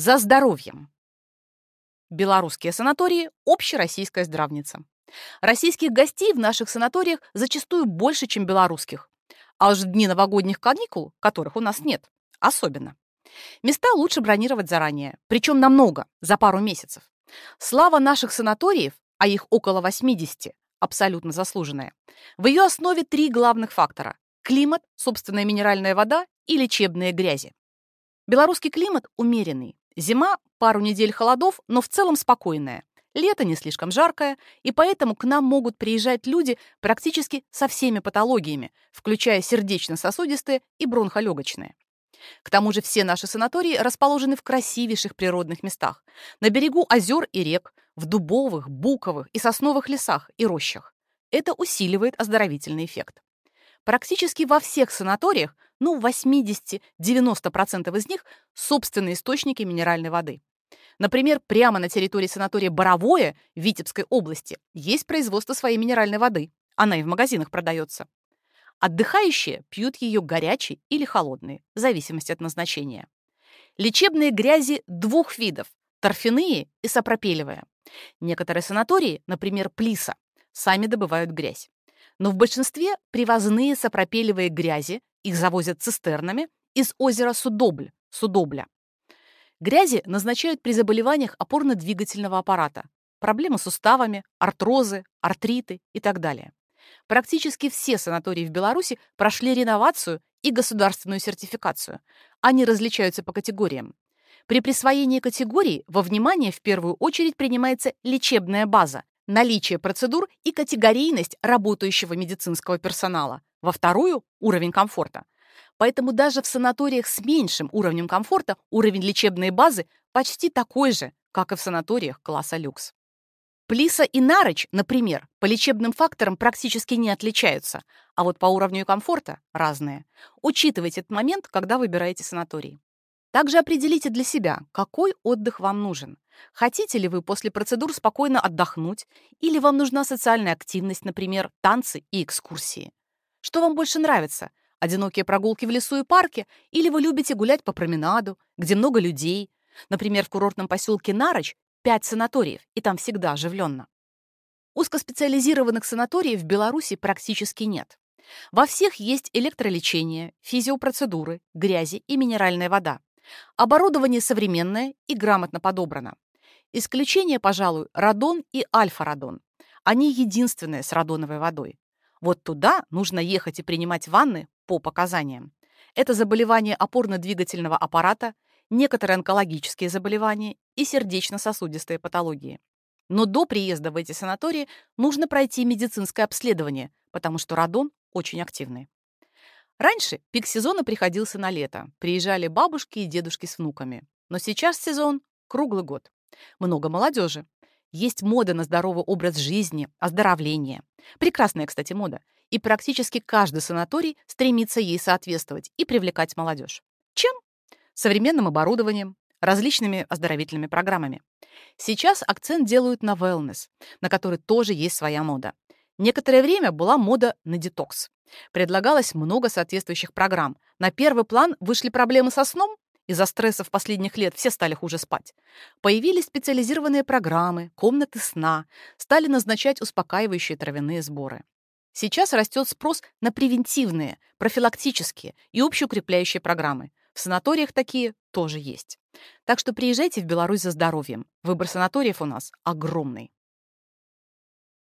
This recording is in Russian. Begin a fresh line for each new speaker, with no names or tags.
За здоровьем. Белорусские санатории – общероссийская здравница. Российских гостей в наших санаториях зачастую больше, чем белорусских. А уж дни новогодних каникул, которых у нас нет, особенно. Места лучше бронировать заранее, причем намного, за пару месяцев. Слава наших санаториев, а их около 80, абсолютно заслуженная, в ее основе три главных фактора – климат, собственная минеральная вода и лечебные грязи. Белорусский климат умеренный. Зима – пару недель холодов, но в целом спокойная. Лето не слишком жаркое, и поэтому к нам могут приезжать люди практически со всеми патологиями, включая сердечно-сосудистые и бронхолегочные. К тому же все наши санатории расположены в красивейших природных местах, на берегу озер и рек, в дубовых, буковых и сосновых лесах и рощах. Это усиливает оздоровительный эффект. Практически во всех санаториях, ну, 80-90% из них, собственные источники минеральной воды. Например, прямо на территории санатория Боровое в Витебской области есть производство своей минеральной воды. Она и в магазинах продается. Отдыхающие пьют ее горячей или холодной, в зависимости от назначения. Лечебные грязи двух видов – торфяные и сапропелевые. Некоторые санатории, например, Плиса, сами добывают грязь. Но в большинстве привозные сапропелевые грязи, их завозят цистернами, из озера Судобль, Судобля. Грязи назначают при заболеваниях опорно-двигательного аппарата, проблемы с суставами, артрозы, артриты и так далее. Практически все санатории в Беларуси прошли реновацию и государственную сертификацию. Они различаются по категориям. При присвоении категории во внимание в первую очередь принимается лечебная база, наличие процедур и категорийность работающего медицинского персонала. Во вторую – уровень комфорта. Поэтому даже в санаториях с меньшим уровнем комфорта уровень лечебной базы почти такой же, как и в санаториях класса люкс. Плиса и Нарыч, например, по лечебным факторам практически не отличаются, а вот по уровню комфорта разные. Учитывайте этот момент, когда выбираете санаторий. Также определите для себя, какой отдых вам нужен. Хотите ли вы после процедур спокойно отдохнуть, или вам нужна социальная активность, например, танцы и экскурсии. Что вам больше нравится? Одинокие прогулки в лесу и парке, или вы любите гулять по променаду, где много людей? Например, в курортном поселке Нарыч Пять санаториев, и там всегда оживленно. Узкоспециализированных санаториев в Беларуси практически нет. Во всех есть электролечение, физиопроцедуры, грязи и минеральная вода. Оборудование современное и грамотно подобрано. Исключение, пожалуй, радон и альфа-радон. Они единственные с радоновой водой. Вот туда нужно ехать и принимать ванны по показаниям. Это заболевание опорно-двигательного аппарата, некоторые онкологические заболевания и сердечно-сосудистые патологии. Но до приезда в эти санатории нужно пройти медицинское обследование, потому что радон очень активный. Раньше пик сезона приходился на лето. Приезжали бабушки и дедушки с внуками. Но сейчас сезон круглый год. Много молодежи. Есть мода на здоровый образ жизни, оздоровление. Прекрасная, кстати, мода. И практически каждый санаторий стремится ей соответствовать и привлекать молодежь. Чем? современным оборудованием, различными оздоровительными программами. Сейчас акцент делают на wellness, на который тоже есть своя мода. Некоторое время была мода на детокс. Предлагалось много соответствующих программ. На первый план вышли проблемы со сном, из-за стрессов последних лет все стали хуже спать. Появились специализированные программы, комнаты сна, стали назначать успокаивающие травяные сборы. Сейчас растет спрос на превентивные, профилактические и общеукрепляющие программы. В санаториях такие тоже есть. Так что приезжайте в Беларусь за здоровьем. Выбор санаториев у нас огромный.